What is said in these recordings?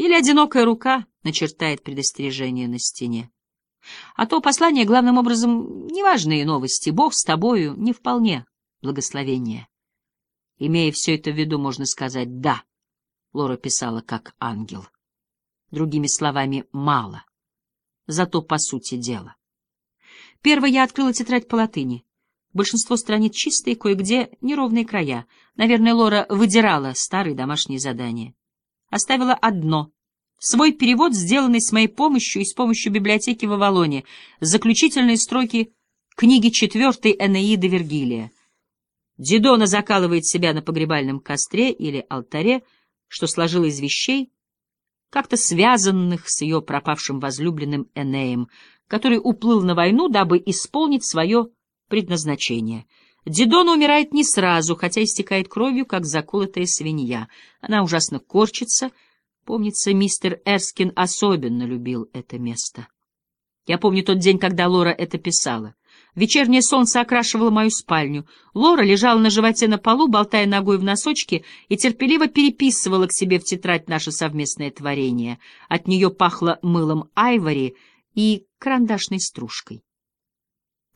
Или одинокая рука начертает предостережение на стене. А то послание, главным образом, неважные новости. Бог с тобою не вполне благословение. Имея все это в виду, можно сказать «да». Лора писала как ангел. Другими словами, мало. Зато по сути дела. Первое я открыла тетрадь по латыни. Большинство страниц чистые, кое-где неровные края. Наверное, Лора выдирала старые домашние задания. Оставила одно. Свой перевод, сделанный с моей помощью и с помощью библиотеки в Авалоне. Заключительные строки книги четвертой Энеиды Вергилия. Дидона закалывает себя на погребальном костре или алтаре, что сложила из вещей, как-то связанных с ее пропавшим возлюбленным Энеем, который уплыл на войну, дабы исполнить свое предназначение. Дидона умирает не сразу, хотя истекает кровью, как заколотая свинья. Она ужасно корчится. Помнится, мистер Эрскин особенно любил это место. Я помню тот день, когда Лора это писала. Вечернее солнце окрашивало мою спальню. Лора лежала на животе на полу, болтая ногой в носочке, и терпеливо переписывала к себе в тетрадь наше совместное творение. От нее пахло мылом айвори и карандашной стружкой.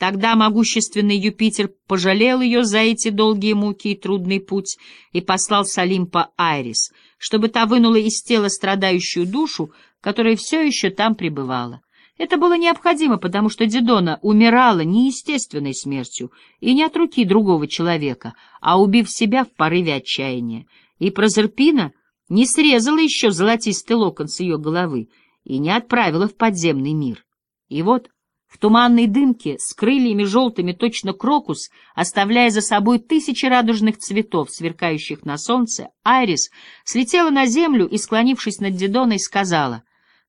Тогда могущественный Юпитер пожалел ее за эти долгие муки и трудный путь и послал с Олимпа Айрис, чтобы та вынула из тела страдающую душу, которая все еще там пребывала. Это было необходимо, потому что Дидона умирала не естественной смертью и не от руки другого человека, а убив себя в порыве отчаяния. И Прозерпина не срезала еще золотистый локон с ее головы и не отправила в подземный мир. И вот в туманной дымке с крыльями желтыми точно крокус, оставляя за собой тысячи радужных цветов, сверкающих на солнце, Айрис слетела на землю и, склонившись над Дидоной, сказала,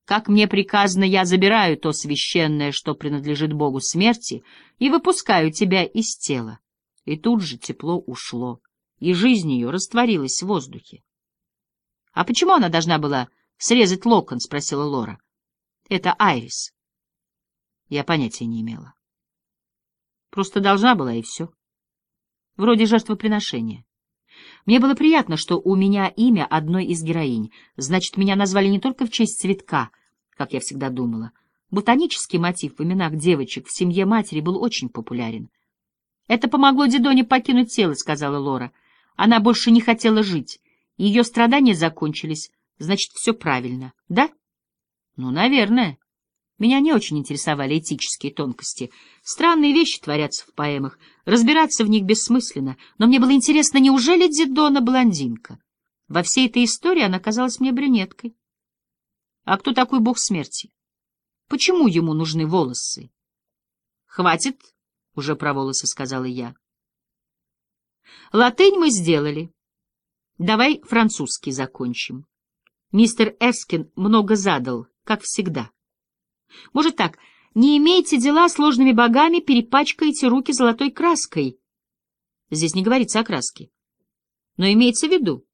«Как мне приказано, я забираю то священное, что принадлежит Богу смерти, и выпускаю тебя из тела». И тут же тепло ушло, и жизнь ее растворилась в воздухе. «А почему она должна была срезать локон?» — спросила Лора. «Это Айрис». Я понятия не имела. Просто должна была, и все. Вроде жертвоприношения. Мне было приятно, что у меня имя одной из героинь. Значит, меня назвали не только в честь цветка, как я всегда думала. Ботанический мотив в именах девочек в семье матери был очень популярен. «Это помогло Дидоне покинуть тело», — сказала Лора. «Она больше не хотела жить. Ее страдания закончились. Значит, все правильно, да?» «Ну, наверное». Меня не очень интересовали этические тонкости. Странные вещи творятся в поэмах, разбираться в них бессмысленно, но мне было интересно, неужели Дидона блондинка? Во всей этой истории она казалась мне брюнеткой. А кто такой бог смерти? Почему ему нужны волосы? Хватит, уже про волосы сказала я. Латынь мы сделали. Давай французский закончим. Мистер Эскин много задал, как всегда. Может так, не имейте дела с сложными богами, перепачкаете руки золотой краской. Здесь не говорится о краске. Но имеется в виду.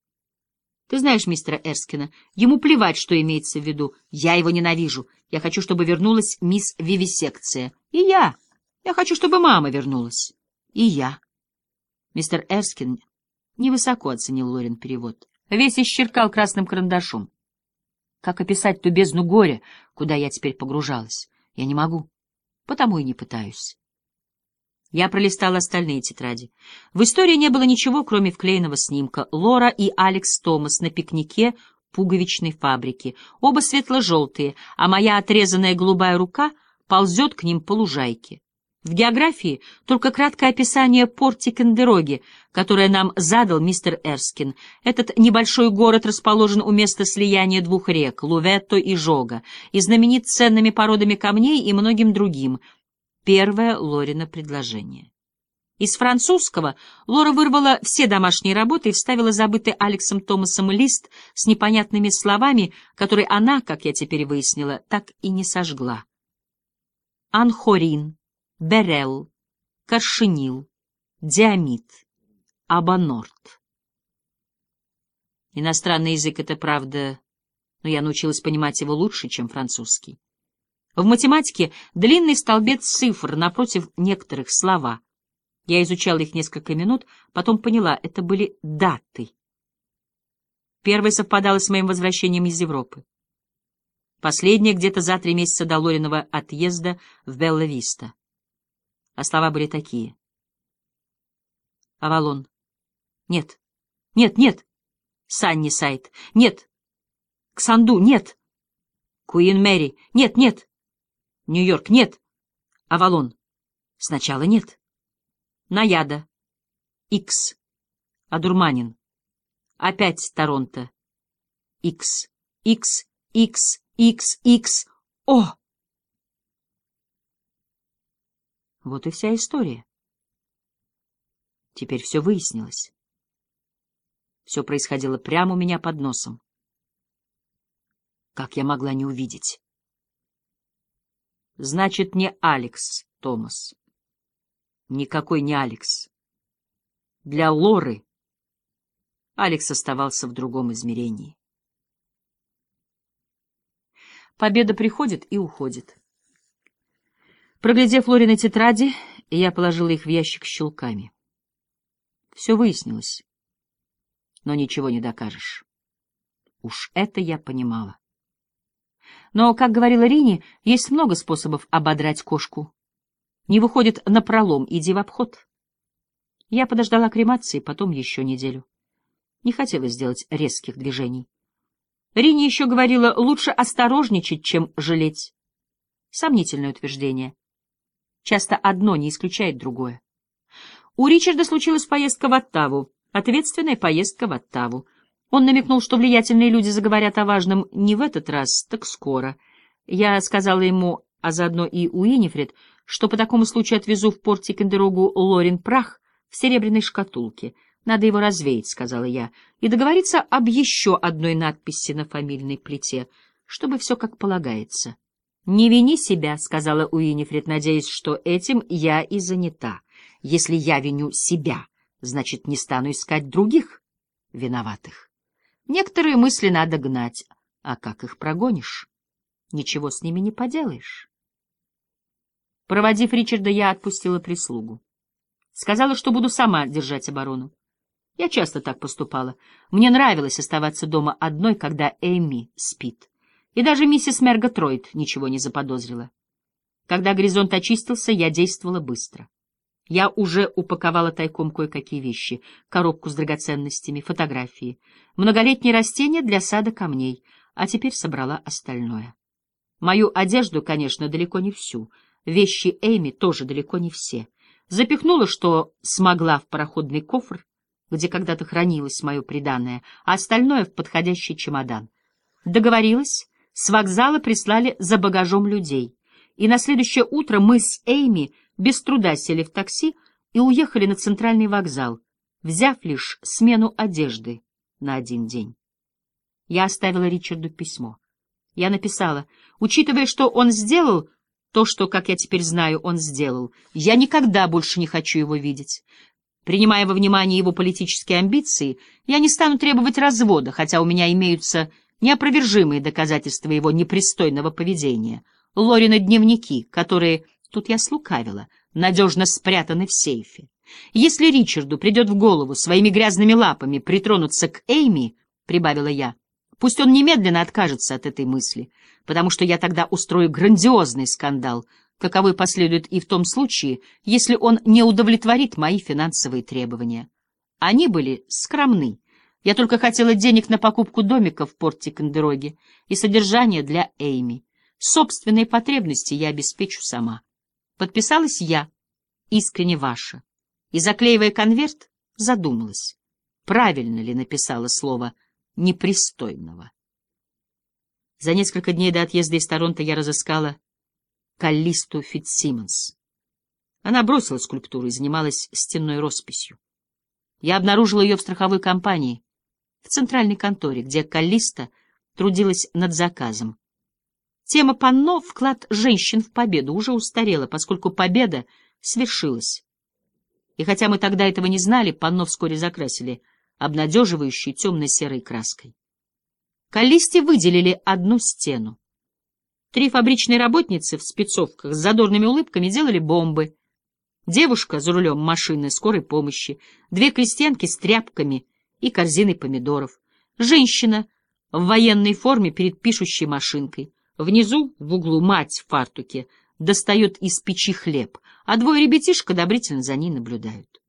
Ты знаешь мистера Эрскина, ему плевать, что имеется в виду. Я его ненавижу. Я хочу, чтобы вернулась мисс Вивисекция. И я. Я хочу, чтобы мама вернулась. И я. Мистер Эрскин невысоко оценил Лорин перевод. Весь исчеркал красным карандашом. Как описать ту бездну горя, куда я теперь погружалась? Я не могу, потому и не пытаюсь. Я пролистала остальные тетради. В истории не было ничего, кроме вклеенного снимка. Лора и Алекс Томас на пикнике пуговичной фабрики. Оба светло-желтые, а моя отрезанная голубая рука ползет к ним по лужайке. В географии только краткое описание Портикендероги, которое нам задал мистер Эрскин. Этот небольшой город расположен у места слияния двух рек, Луветто и Жога, и знаменит ценными породами камней и многим другим. Первое Лорина предложение. Из французского Лора вырвала все домашние работы и вставила забытый Алексом Томасом лист с непонятными словами, которые она, как я теперь выяснила, так и не сожгла. Анхорин берел, каршинил, диамид, абонорт. Иностранный язык — это правда, но я научилась понимать его лучше, чем французский. В математике длинный столбец цифр напротив некоторых слова. Я изучала их несколько минут, потом поняла, это были даты. Первая совпадала с моим возвращением из Европы. Последняя где-то за три месяца до Лориного отъезда в Белла-Виста. А слова были такие. Авалон. Нет. Нет, нет. Санни Сайт. Нет. Ксанду. Нет. Куин Мэри. Нет, нет. Нью-Йорк. Нет. Авалон. Сначала нет. Наяда. Икс. Адурманин. Опять Торонто. Икс. Икс. Икс. Икс, Икс, О! Вот и вся история. Теперь все выяснилось. Все происходило прямо у меня под носом. Как я могла не увидеть? Значит, не Алекс, Томас. Никакой не Алекс. Для Лоры Алекс оставался в другом измерении. Победа приходит и уходит. Проглядев Лорины тетради, я положила их в ящик с щелками. Все выяснилось, но ничего не докажешь. Уж это я понимала. Но, как говорила Рини, есть много способов ободрать кошку. Не выходит на пролом, иди в обход. Я подождала кремации, потом еще неделю. Не хотела сделать резких движений. Рини еще говорила, лучше осторожничать, чем жалеть. Сомнительное утверждение. Часто одно не исключает другое. У Ричарда случилась поездка в Оттаву, ответственная поездка в Оттаву. Он намекнул, что влиятельные люди заговорят о важном не в этот раз, так скоро. Я сказала ему, а заодно и Уинифред, что по такому случаю отвезу в порт Тикендерогу Лорин прах в серебряной шкатулке — надо его развеять, — сказала я, — и договориться об еще одной надписи на фамильной плите, чтобы все как полагается. — Не вини себя, — сказала Уинифред, надеясь, что этим я и занята. Если я виню себя, значит, не стану искать других виноватых. Некоторые мысли надо гнать, а как их прогонишь? Ничего с ними не поделаешь. Проводив Ричарда, я отпустила прислугу. Сказала, что буду сама держать оборону. Я часто так поступала. Мне нравилось оставаться дома одной, когда Эми спит. И даже миссис Мерга Тройд ничего не заподозрила. Когда горизонт очистился, я действовала быстро. Я уже упаковала тайком кое-какие вещи, коробку с драгоценностями, фотографии, многолетние растения для сада камней, а теперь собрала остальное. Мою одежду, конечно, далеко не всю, вещи Эми тоже далеко не все. Запихнула, что смогла в пароходный кофр, где когда-то хранилось мое приданное, а остальное в подходящий чемодан. Договорилась, с вокзала прислали за багажом людей, и на следующее утро мы с Эйми без труда сели в такси и уехали на центральный вокзал, взяв лишь смену одежды на один день. Я оставила Ричарду письмо. Я написала, учитывая, что он сделал то, что, как я теперь знаю, он сделал, я никогда больше не хочу его видеть. Принимая во внимание его политические амбиции, я не стану требовать развода, хотя у меня имеются неопровержимые доказательства его непристойного поведения. Лорины дневники, которые, тут я слукавила, надежно спрятаны в сейфе. Если Ричарду придет в голову своими грязными лапами притронуться к Эйми, — прибавила я, — пусть он немедленно откажется от этой мысли, потому что я тогда устрою грандиозный скандал — каковой последует и в том случае, если он не удовлетворит мои финансовые требования. Они были скромны. Я только хотела денег на покупку домика в порте Кондероге и содержание для Эйми. Собственные потребности я обеспечу сама. Подписалась я, искренне ваша, и, заклеивая конверт, задумалась, правильно ли написала слово «непристойного». За несколько дней до отъезда из Торонто я разыскала Каллисту Фитсимонс. Она бросила скульптуру и занималась стенной росписью. Я обнаружила ее в страховой компании, в центральной конторе, где Каллиста трудилась над заказом. Тема панно «Вклад женщин в победу» уже устарела, поскольку победа свершилась. И хотя мы тогда этого не знали, панно вскоре закрасили обнадеживающей темно-серой краской. Каллисте выделили одну стену. Три фабричные работницы в спецовках с задорными улыбками делали бомбы. Девушка за рулем машины скорой помощи, две крестьянки с тряпками и корзиной помидоров, женщина в военной форме перед пишущей машинкой, Внизу, в углу, мать в фартуке. Достает из печи хлеб, а двое ребятишек одобрительно за ней наблюдают.